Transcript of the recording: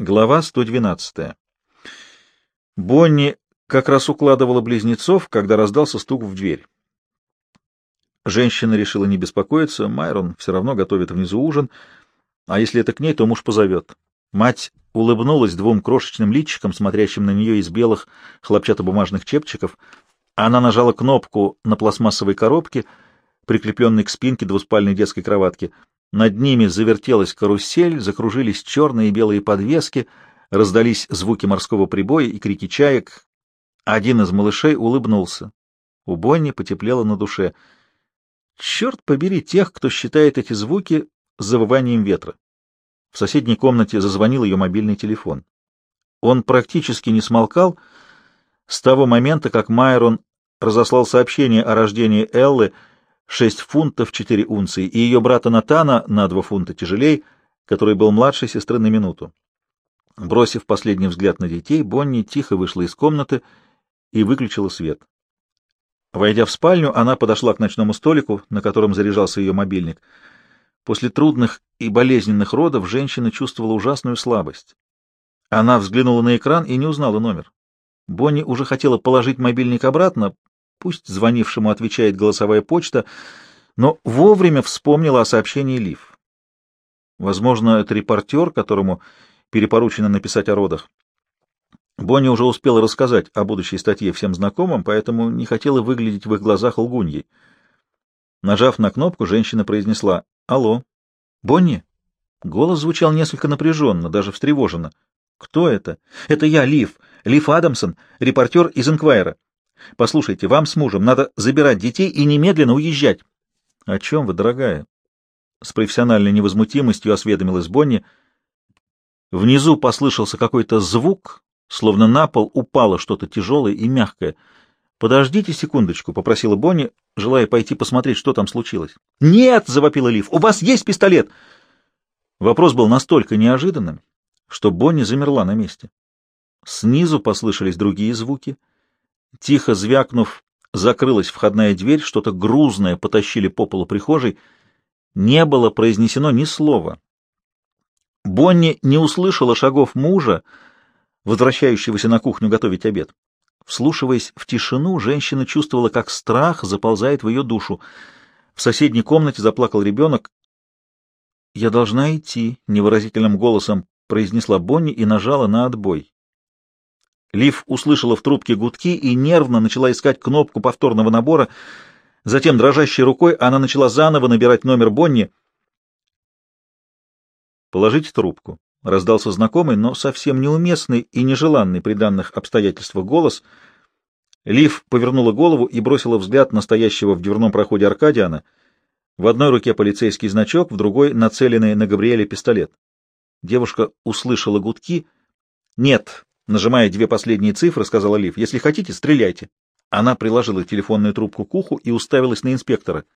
Глава 112. Бонни как раз укладывала близнецов, когда раздался стук в дверь. Женщина решила не беспокоиться, Майрон все равно готовит внизу ужин, а если это к ней, то муж позовет. Мать улыбнулась двум крошечным личикам, смотрящим на нее из белых хлопчатобумажных чепчиков. Она нажала кнопку на пластмассовой коробке, прикрепленной к спинке двуспальной детской кроватки — над ними завертелась карусель, закружились черные и белые подвески, раздались звуки морского прибоя и крики чаек. Один из малышей улыбнулся. У Бонни потеплело на душе. Черт побери тех, кто считает эти звуки завыванием ветра. В соседней комнате зазвонил ее мобильный телефон. Он практически не смолкал с того момента, как Майрон разослал сообщение о рождении Эллы — 6 фунтов 4 унции, и ее брата Натана на 2 фунта тяжелей, который был младшей сестры на минуту. Бросив последний взгляд на детей, Бонни тихо вышла из комнаты и выключила свет. Войдя в спальню, она подошла к ночному столику, на котором заряжался ее мобильник. После трудных и болезненных родов женщина чувствовала ужасную слабость. Она взглянула на экран и не узнала номер. Бонни уже хотела положить мобильник обратно, Пусть звонившему отвечает голосовая почта, но вовремя вспомнила о сообщении Лив. Возможно, это репортер, которому перепоручено написать о родах. Бонни уже успела рассказать о будущей статье всем знакомым, поэтому не хотела выглядеть в их глазах лгуньей. Нажав на кнопку, женщина произнесла «Алло». «Бонни?» Голос звучал несколько напряженно, даже встревоженно. «Кто это?» «Это я, Лив. Лив Адамсон, репортер из «Инквайра». Послушайте, вам с мужем надо забирать детей и немедленно уезжать. — О чем вы, дорогая? — с профессиональной невозмутимостью осведомилась Бонни. Внизу послышался какой-то звук, словно на пол упало что-то тяжелое и мягкое. — Подождите секундочку, — попросила Бонни, желая пойти посмотреть, что там случилось. — Нет! — завопила Лив. — У вас есть пистолет! Вопрос был настолько неожиданным, что Бонни замерла на месте. Снизу послышались другие звуки — Тихо звякнув, закрылась входная дверь, что-то грузное потащили по полу прихожей. Не было произнесено ни слова. Бонни не услышала шагов мужа, возвращающегося на кухню готовить обед. Вслушиваясь в тишину, женщина чувствовала, как страх заползает в ее душу. В соседней комнате заплакал ребенок. «Я должна идти», — невыразительным голосом произнесла Бонни и нажала на отбой. Лив услышала в трубке гудки и нервно начала искать кнопку повторного набора. Затем, дрожащей рукой, она начала заново набирать номер Бонни. «Положите трубку», — раздался знакомый, но совсем неуместный и нежеланный при данных обстоятельствах голос. Лив повернула голову и бросила взгляд настоящего в дверном проходе Аркадиана. В одной руке полицейский значок, в другой — нацеленный на Габриэле пистолет. Девушка услышала гудки. «Нет», Нажимая две последние цифры, сказала Лив, если хотите, стреляйте. Она приложила телефонную трубку к уху и уставилась на инспектора.